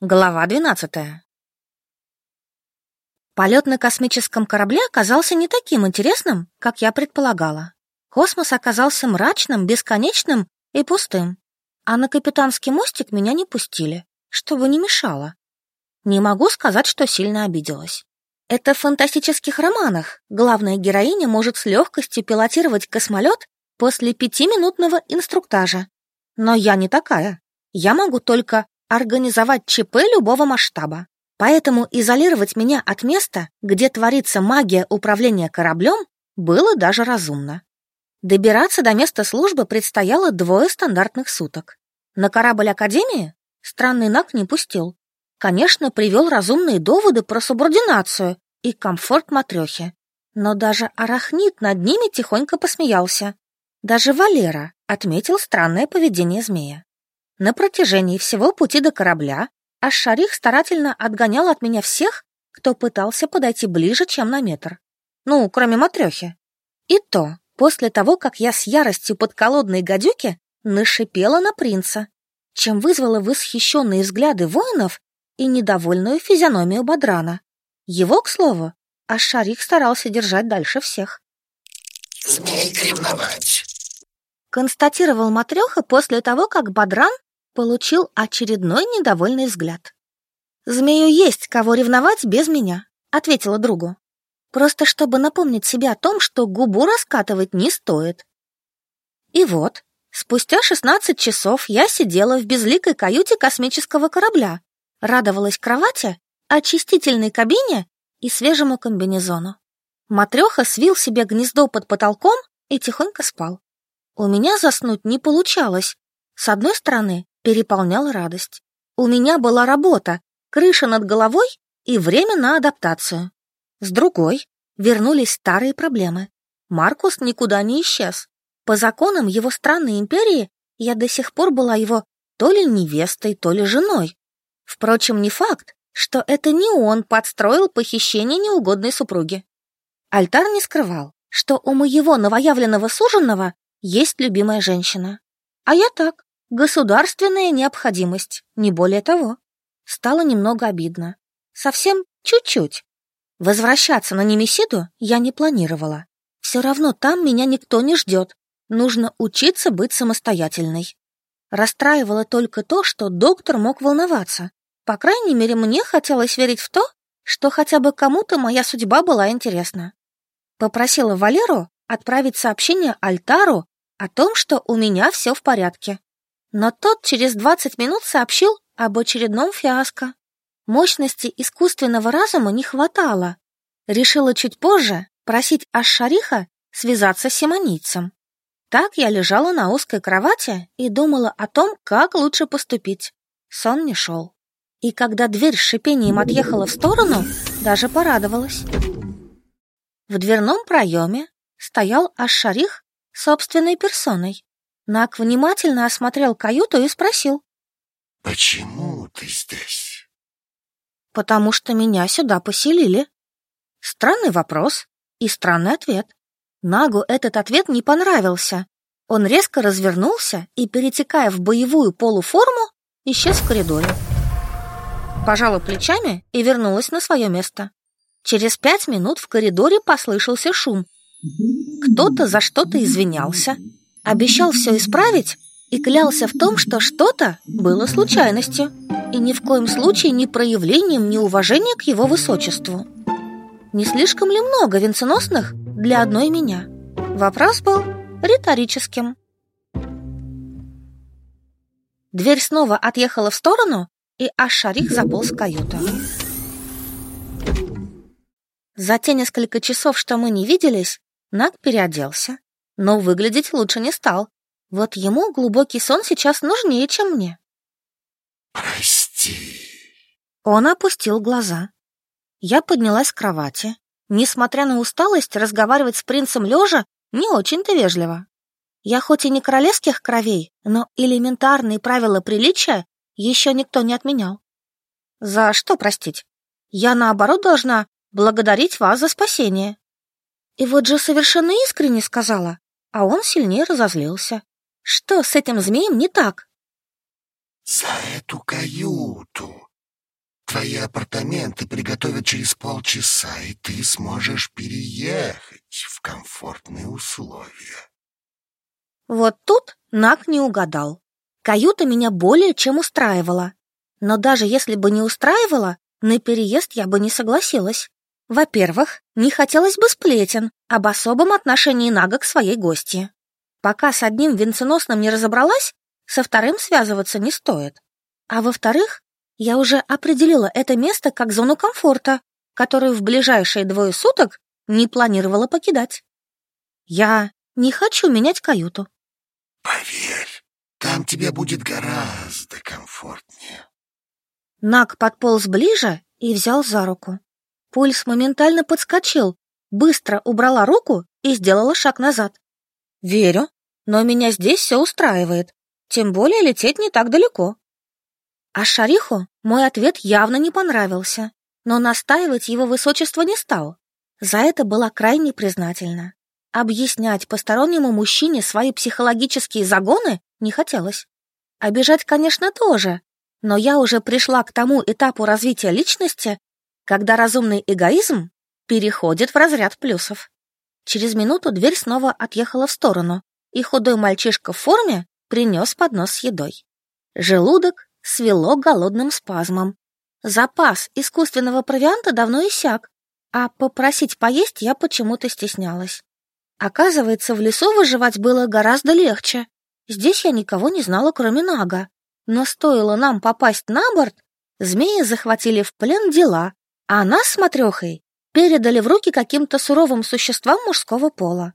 Глава 12. Полет на космическом корабле оказался не таким интересным, как я предполагала. Космос оказался мрачным, бесконечным и пустым. А на капитанский мостик меня не пустили, чтобы не мешало. Не могу сказать, что сильно обиделась. Это в фантастических романах главная героиня может с легкостью пилотировать космолет после пятиминутного инструктажа. Но я не такая. Я могу только организовать ЧП любого масштаба. Поэтому изолировать меня от места, где творится магия управления кораблем, было даже разумно. Добираться до места службы предстояло двое стандартных суток. На корабль Академии странный Нак не пустил. Конечно, привел разумные доводы про субординацию и комфорт матрехи. Но даже арахнит над ними тихонько посмеялся. Даже Валера отметил странное поведение змея. На протяжении всего пути до корабля Аш-Шарих старательно отгонял от меня всех, кто пытался подойти ближе, чем на метр. Ну, кроме матрёхи. И то, после того, как я с яростью подколодной гадюки нашипела на принца, чем вызвала восхищенные взгляды воинов и недовольную физиономию Бадрана. Его, к слову, Аш-Шарих старался держать дальше всех. «Змей ревновать», — констатировал Матрёха после того, как Бадран получил очередной недовольный взгляд. «Змею есть кого ревновать без меня», — ответила другу. «Просто чтобы напомнить себе о том, что губу раскатывать не стоит». И вот, спустя 16 часов я сидела в безликой каюте космического корабля, радовалась кровати, очистительной кабине и свежему комбинезону. Матреха свил себе гнездо под потолком и тихонько спал. У меня заснуть не получалось. С одной стороны, переполняла радость. У меня была работа, крыша над головой и время на адаптацию. С другой вернулись старые проблемы. Маркус никуда не исчез. По законам его странной империи я до сих пор была его то ли невестой, то ли женой. Впрочем, не факт, что это не он подстроил похищение неугодной супруги. Альтар не скрывал, что у моего новоявленного суженного есть любимая женщина. А я так, Государственная необходимость, не более того. Стало немного обидно. Совсем чуть-чуть. Возвращаться на Немесиду я не планировала. Все равно там меня никто не ждет. Нужно учиться быть самостоятельной. Расстраивало только то, что доктор мог волноваться. По крайней мере, мне хотелось верить в то, что хотя бы кому-то моя судьба была интересна. Попросила Валеру отправить сообщение Альтару о том, что у меня все в порядке. Но тот через 20 минут сообщил об очередном фиаско. Мощности искусственного разума не хватало. Решила чуть позже просить Аш-Шариха связаться с симонийцем. Так я лежала на узкой кровати и думала о том, как лучше поступить. Сон не шел. И когда дверь с шипением отъехала в сторону, даже порадовалась. В дверном проеме стоял Аш-Шарих собственной персоной. Нак внимательно осмотрел каюту и спросил. «Почему ты здесь?» «Потому что меня сюда поселили». Странный вопрос и странный ответ. Нагу этот ответ не понравился. Он резко развернулся и, перетекая в боевую полуформу, исчез в коридоре. Пожала плечами и вернулась на свое место. Через пять минут в коридоре послышался шум. Кто-то за что-то извинялся, обещал все исправить и клялся в том, что что-то было случайностью и ни в коем случае не проявлением неуважения к его высочеству. Не слишком ли много венценосных для одной меня? Вопрос был риторическим. Дверь снова отъехала в сторону, и Аш-Шарих заполз в каюту. За те несколько часов, что мы не виделись, Наг переоделся, но выглядеть лучше не стал. Вот ему глубокий сон сейчас нужнее, чем мне. «Прости». Он опустил глаза. Я поднялась с кровати. Несмотря на усталость, разговаривать с принцем лежа не очень-то вежливо. Я хоть и не королевских кровей, но элементарные правила приличия еще никто не отменял. За что простить? Я, наоборот, должна благодарить вас за спасение. И вот же совершенно искренне сказала, а он сильнее разозлился. Что с этим змеем не так? За эту каюту Твои апартаменты приготовят через полчаса, и ты сможешь переехать в комфортные условия. Вот тут Нак не угадал. Каюта меня более чем устраивала. Но даже если бы не устраивала, на переезд я бы не согласилась. Во-первых, не хотелось бы сплетен об особом отношении Нага к своей гости. Пока с одним венценосным не разобралась, со вторым связываться не стоит. А во-вторых, я уже определила это место как зону комфорта, которую в ближайшие двое суток не планировала покидать. Я не хочу менять каюту. Поверь, там тебе будет гораздо комфортнее. Нак подполз ближе и взял за руку. Пульс моментально подскочил, быстро убрала руку и сделала шаг назад. Верю, но меня здесь все устраивает, тем более лететь не так далеко. А Шариху мой ответ явно не понравился, но настаивать его высочество не стал. За это была крайне признательна. Объяснять постороннему мужчине свои психологические загоны не хотелось. Обижать, конечно, тоже, но я уже пришла к тому этапу развития личности, когда разумный эгоизм переходит в разряд плюсов. Через минуту дверь снова отъехала в сторону, и худой мальчишка в форме принес поднос с едой. Желудок свело голодным спазмом. Запас искусственного провианта давно иссяк, а попросить поесть я почему-то стеснялась. Оказывается, в лесу выживать было гораздо легче. Здесь я никого не знала, кроме Нага. Но стоило нам попасть на борт, змеи захватили в плен дела, а нас с матрехой передали в руки каким-то суровым существам мужского пола.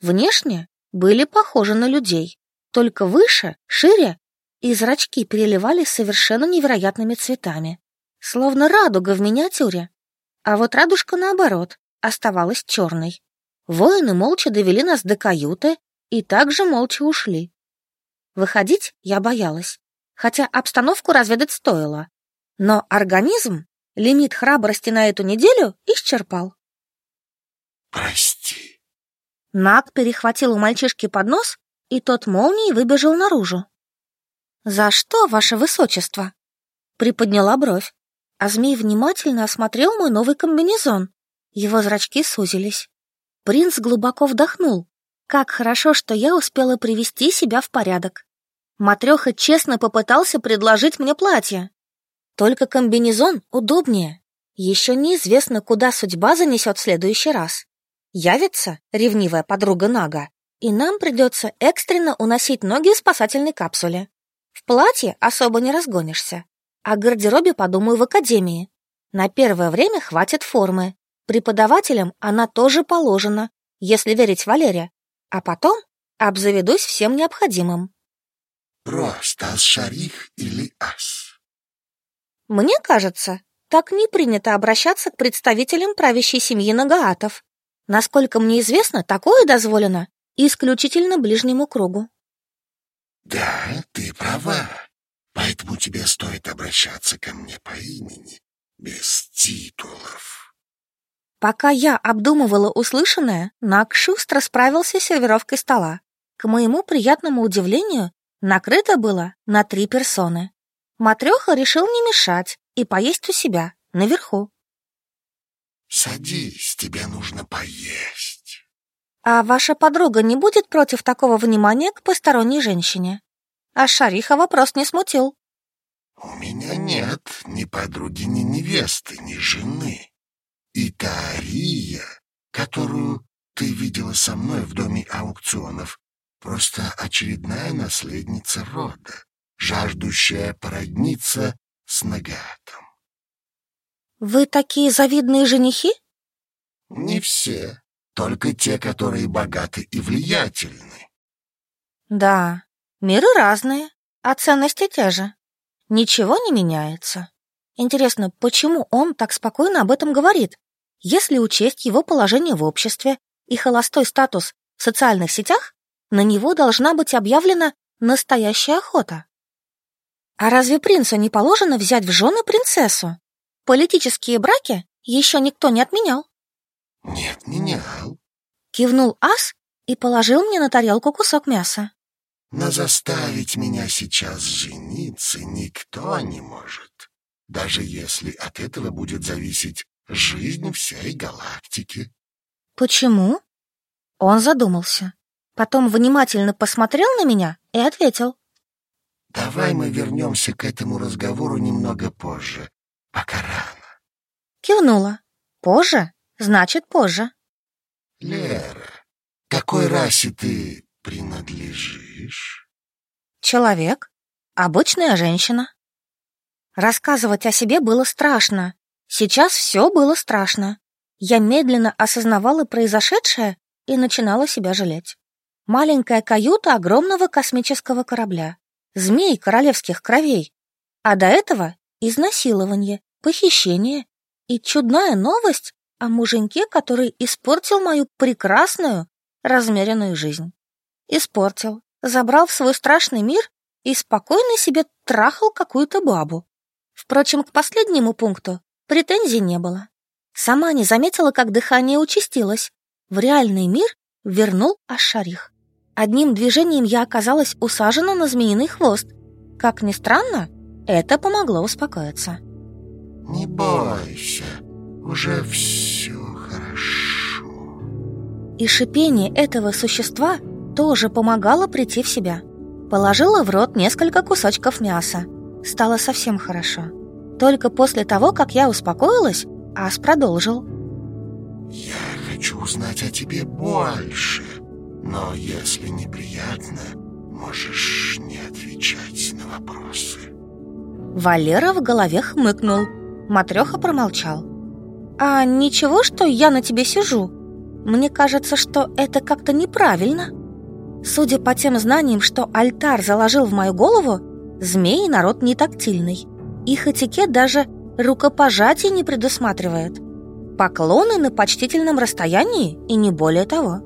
Внешне были похожи на людей, только выше, шире и зрачки переливались совершенно невероятными цветами, словно радуга в миниатюре. А вот радужка, наоборот, оставалась черной. Воины молча довели нас до каюты и также молча ушли. Выходить я боялась, хотя обстановку разведать стоило. Но организм лимит храбрости на эту неделю исчерпал. «Прости». Наг перехватил у мальчишки поднос, и тот молнией выбежал наружу. «За что, ваше высочество?» Приподняла бровь, а змей внимательно осмотрел мой новый комбинезон. Его зрачки сузились. Принц глубоко вдохнул. Как хорошо, что я успела привести себя в порядок. Матреха честно попытался предложить мне платье. Только комбинезон удобнее. Еще неизвестно, куда судьба занесет в следующий раз. Явится ревнивая подруга Нага, и нам придется экстренно уносить ноги в спасательной капсуле. В платье особо не разгонишься. О гардеробе подумаю в академии. На первое время хватит формы. Преподавателям она тоже положена, если верить Валере. А потом обзаведусь всем необходимым. Просто ас-шарих или ас? Мне кажется, так не принято обращаться к представителям правящей семьи Нагаатов. Насколько мне известно, такое дозволено исключительно ближнему кругу. Да, ты права. Поэтому тебе стоит обращаться ко мне по имени, без титулов. Пока я обдумывала услышанное, Нак шустро справился с сервировкой стола. К моему приятному удивлению, накрыто было на три персоны. Матреха решил не мешать и поесть у себя, наверху. Садись, тебе нужно поесть. А ваша подруга не будет против такого внимания к посторонней женщине? А Шариха вопрос не смутил. У меня нет ни подруги, ни невесты, ни жены. И та Ария, которую ты видела со мной в доме аукционов, просто очередная наследница рода, жаждущая породниться с Нагатом. Вы такие завидные женихи? Не все только те, которые богаты и влиятельны. Да, миры разные, а ценности те же. Ничего не меняется. Интересно, почему он так спокойно об этом говорит, если учесть его положение в обществе и холостой статус в социальных сетях, на него должна быть объявлена настоящая охота. А разве принцу не положено взять в жены принцессу? Политические браки еще никто не отменял. Нет, менял. Кивнул ас и положил мне на тарелку кусок мяса. Но заставить меня сейчас жениться никто не может. даже если от этого будет зависеть жизнь всей галактики. Почему? Он задумался. Потом внимательно посмотрел на меня и ответил. Давай мы вернемся к этому разговору немного позже, пока рано. Кивнула. Позже? Значит, позже. Лера, какой расе ты принадлежишь? Человек. Обычная женщина. Рассказывать о себе было страшно. Сейчас все было страшно. Я медленно осознавала произошедшее и начинала себя жалеть. Маленькая каюта огромного космического корабля. Змей королевских кровей. А до этого изнасилование, похищение и чудная новость о муженьке, который испортил мою прекрасную, размеренную жизнь. Испортил, забрал в свой страшный мир и спокойно себе трахал какую-то бабу. Впрочем, к последнему пункту претензий не было. Сама не заметила, как дыхание участилось. В реальный мир вернул Ашарих. Одним движением я оказалась усажена на змеиный хвост. Как ни странно, это помогло успокоиться. Не бойся, уже все хорошо. И шипение этого существа тоже помогало прийти в себя. Положила в рот несколько кусочков мяса. Стало совсем хорошо. Только после того, как я успокоилась, Ас продолжил. Я хочу узнать о тебе больше, но если неприятно, можешь не отвечать на вопросы. Валера в голове хмыкнул. Матреха промолчал. «А ничего, что я на тебе сижу? Мне кажется, что это как-то неправильно. Судя по тем знаниям, что альтар заложил в мою голову, змеи народ не тактильный. Их этикет даже рукопожатий не предусматривает. Поклоны на почтительном расстоянии и не более того.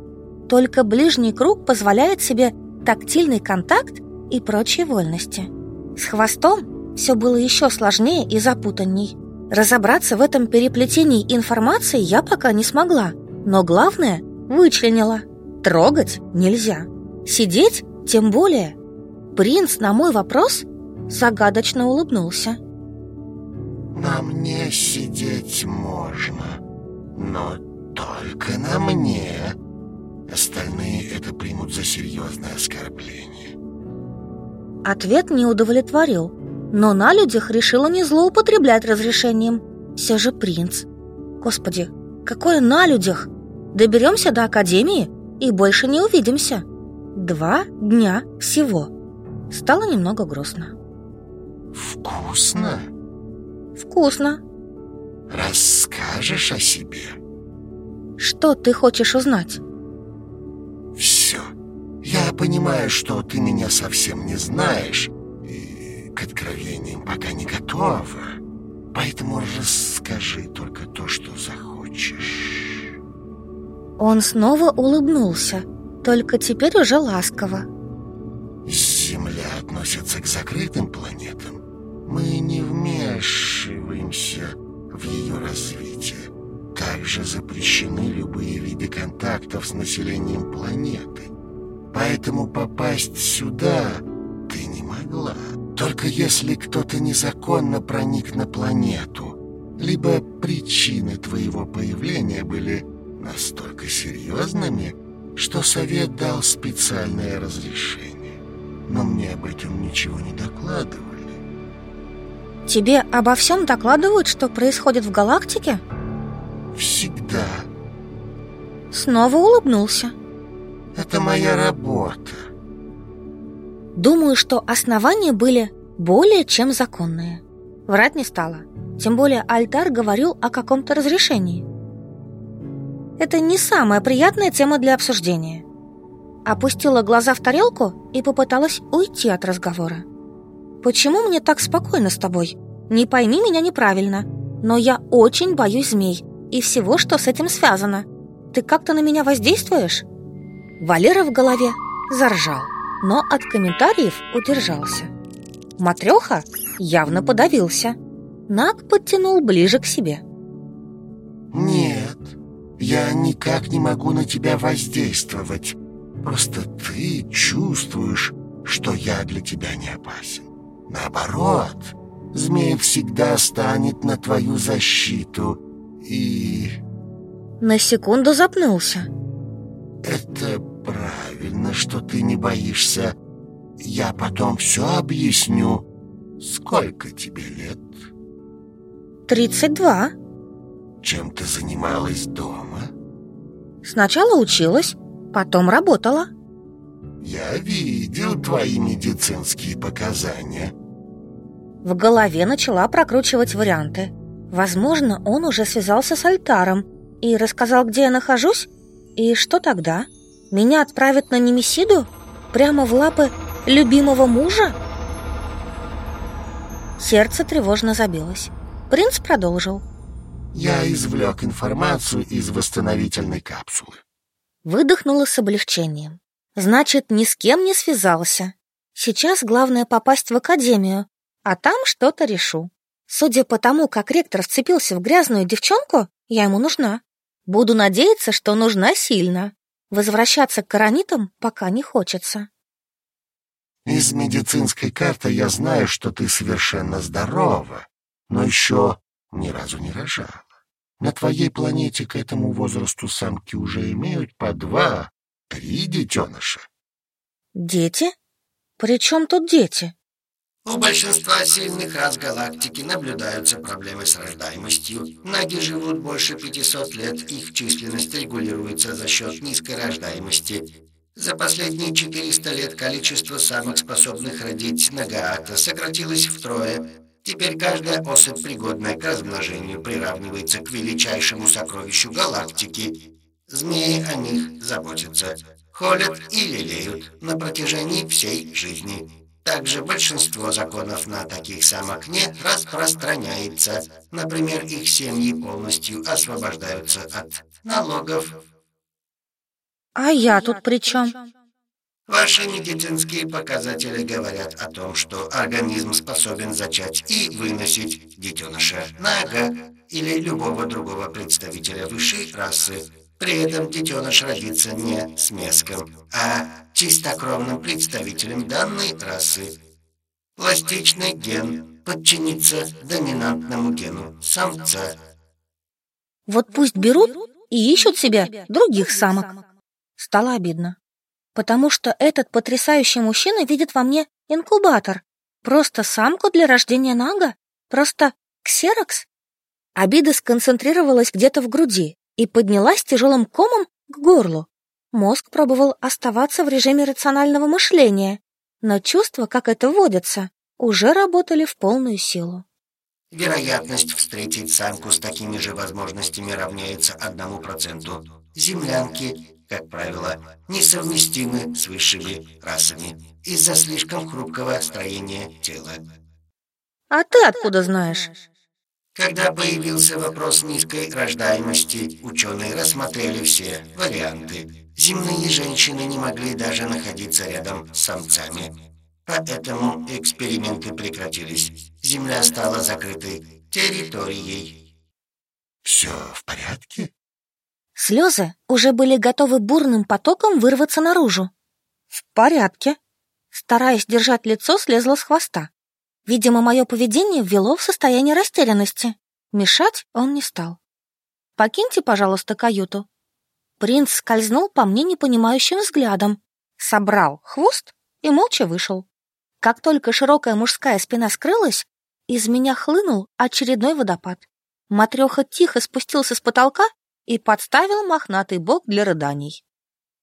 Только ближний круг позволяет себе тактильный контакт и прочие вольности. С хвостом все было еще сложнее и запутанней. Разобраться в этом переплетении информации я пока не смогла, но главное вычленила. Трогать нельзя. Сидеть тем более. Принц на мой вопрос загадочно улыбнулся. На мне сидеть можно, но только на мне. Остальные это примут за серьезное оскорбление. Ответ не удовлетворил но на людях решила не злоупотреблять разрешением. Все же принц. Господи, какое на людях? Доберемся до академии и больше не увидимся. Два дня всего. Стало немного грустно. Вкусно? Вкусно. Расскажешь о себе? Что ты хочешь узнать? Все. Я понимаю, что ты меня совсем не знаешь, к откровениям пока не готова, поэтому расскажи только то, что захочешь. Он снова улыбнулся, только теперь уже ласково. Земля относится к закрытым планетам. Мы не вмешиваемся в ее развитие. Также запрещены любые виды контактов с населением планеты. Поэтому попасть сюда ты не могла. Только если кто-то незаконно проник на планету, либо причины твоего появления были настолько серьезными, что совет дал специальное разрешение. Но мне об этом ничего не докладывали. Тебе обо всем докладывают, что происходит в галактике? Всегда. Снова улыбнулся. Это моя работа. Думаю, что основания были более чем законные. Врать не стала. Тем более Альтар говорил о каком-то разрешении. Это не самая приятная тема для обсуждения. Опустила глаза в тарелку и попыталась уйти от разговора. «Почему мне так спокойно с тобой? Не пойми меня неправильно, но я очень боюсь змей и всего, что с этим связано. Ты как-то на меня воздействуешь?» Валера в голове заржал но от комментариев удержался. Матреха явно подавился. Наг подтянул ближе к себе. «Нет, я никак не могу на тебя воздействовать. Просто ты чувствуешь, что я для тебя не опасен. Наоборот, Змей всегда станет на твою защиту и... На секунду запнулся. Это правильно, что ты не боишься. Я потом все объясню. Сколько тебе лет? Тридцать два. Чем ты занималась дома? Сначала училась, потом работала. Я видел твои медицинские показания. В голове начала прокручивать варианты. Возможно, он уже связался с альтаром и рассказал, где я нахожусь. И что тогда? Меня отправят на Немесиду? Прямо в лапы любимого мужа? Сердце тревожно забилось. Принц продолжил. Я извлек информацию из восстановительной капсулы. Выдохнула с облегчением. Значит, ни с кем не связался. Сейчас главное попасть в академию, а там что-то решу. Судя по тому, как ректор вцепился в грязную девчонку, я ему нужна. Буду надеяться, что нужна сильно. Возвращаться к коронитам пока не хочется. Из медицинской карты я знаю, что ты совершенно здорова, но еще ни разу не рожала. На твоей планете к этому возрасту самки уже имеют по два, три детеныша. Дети? При чем тут дети? У большинства сильных рас галактики наблюдаются проблемы с рождаемостью. Наги живут больше 500 лет, их численность регулируется за счет низкой рождаемости. За последние 400 лет количество самок, способных родить Нагаата, сократилось втрое. Теперь каждая особь, пригодная к размножению, приравнивается к величайшему сокровищу галактики. Змеи о них заботятся, холят и лелеют на протяжении всей жизни. Также большинство законов на таких самок не распространяется. Например, их семьи полностью освобождаются от налогов. А я тут при чем? Ваши медицинские показатели говорят о том, что организм способен зачать и выносить детеныша нага или любого другого представителя высшей расы. При этом детеныш родится не смеском, а чистокровным представителем данной расы. Пластичный ген подчинится доминантному гену самца. Вот пусть берут и ищут себе других самок. Стало обидно потому что этот потрясающий мужчина видит во мне инкубатор. Просто самку для рождения нага? Просто ксерокс? Обида сконцентрировалась где-то в груди и поднялась тяжелым комом к горлу. Мозг пробовал оставаться в режиме рационального мышления, но чувства, как это водится, уже работали в полную силу. Вероятность встретить самку с такими же возможностями равняется одному проценту. Землянки как правило, несовместимы с высшими расами из-за слишком хрупкого строения тела. А ты откуда знаешь? Когда появился вопрос низкой рождаемости, ученые рассмотрели все варианты. Земные женщины не могли даже находиться рядом с самцами. Поэтому эксперименты прекратились. Земля стала закрытой территорией. «Все в порядке?» Слезы уже были готовы бурным потоком вырваться наружу. В порядке. Стараясь держать лицо, слезла с хвоста. Видимо, мое поведение ввело в состояние растерянности. Мешать он не стал. «Покиньте, пожалуйста, каюту». Принц скользнул по мне непонимающим взглядом, собрал хвост и молча вышел. Как только широкая мужская спина скрылась, из меня хлынул очередной водопад. Матреха тихо спустился с потолка и подставил мохнатый бок для рыданий.